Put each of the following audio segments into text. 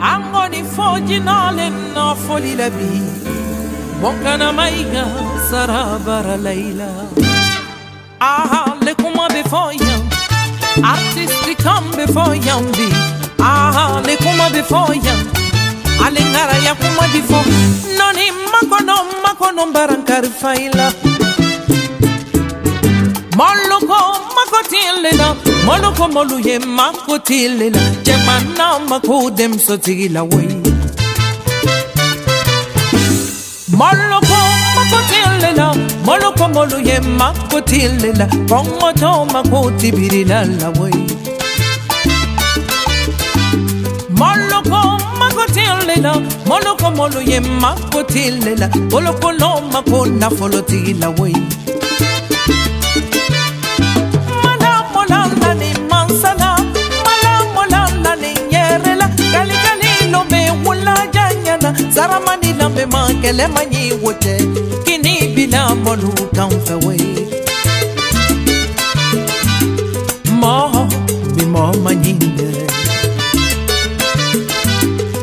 angoni fojinale no foli la bi bonkana maiga sarabara laila. Aha le kuma before yam. Artistic come before yam bi. Aha le kuma before yam. Alingara ya kuma before. Noni makono makono barankar faila Moloko makotilela Moloko moluye makotilela Jemana makodem sotigila way Moloko makotilela Moloko moluye makotilela Kongoto makoti birila la way Moloko makotilela Moloko moluye makotilela Moloko no makona folotigila way janyana saramani lambe makele manyi wote kini bila kan fewe mo mi mo manyinde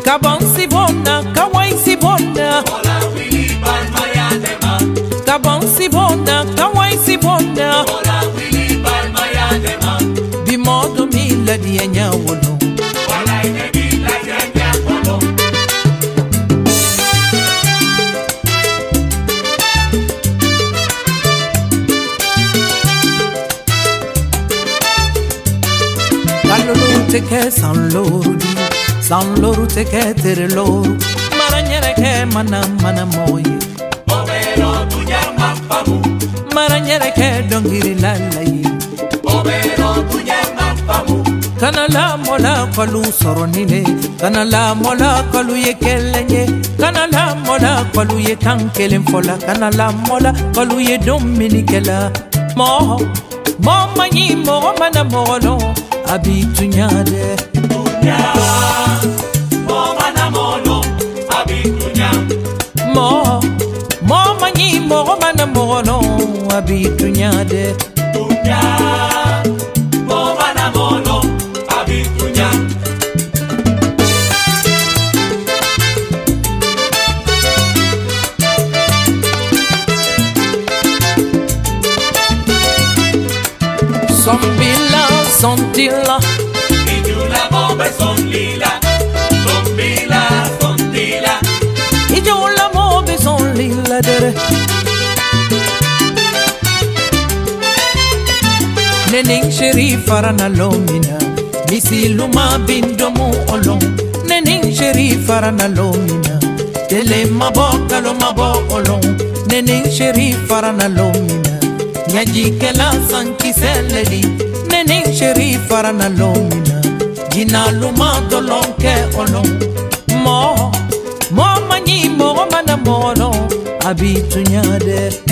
kabon sibona kawai sibona Hola, Willy Palmaya de Ma. kabon sibona kawai Kalolo teke san loru di san loru teke tere loru maranyere ke mana mana moye Obero, tuya mampamu. maranyere ke dongiri lalaye Obero, tuya mampamu. kana la mola kwalu soronile kana la mola kwalu ye kelenye kana la mola kwalu ye kankelen fola kana la mola kwalu ye dominikela mo mo manyi mo mana abitunyade Tunya. Moma na mono. Abi tunya. mo mo manyi mo mana molo abitunyade Tunya. Moma na mono. Abi tunya. Zombila, zontila, Y tú la bomba son lila. Son lila, son lila. ijo la mobe son lila dere. Nening sheri farana lomina, misi luma bindomu olong. Nening sheri farana lomina, tele maboka lo mabo olong. Nening sheri farana lomina, nyaji kela sanki seledi. Nening sheri farana lomina, jina luma dolong ke olong. Mo, mo manyi mo mana mono, abitunyade.